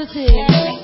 music.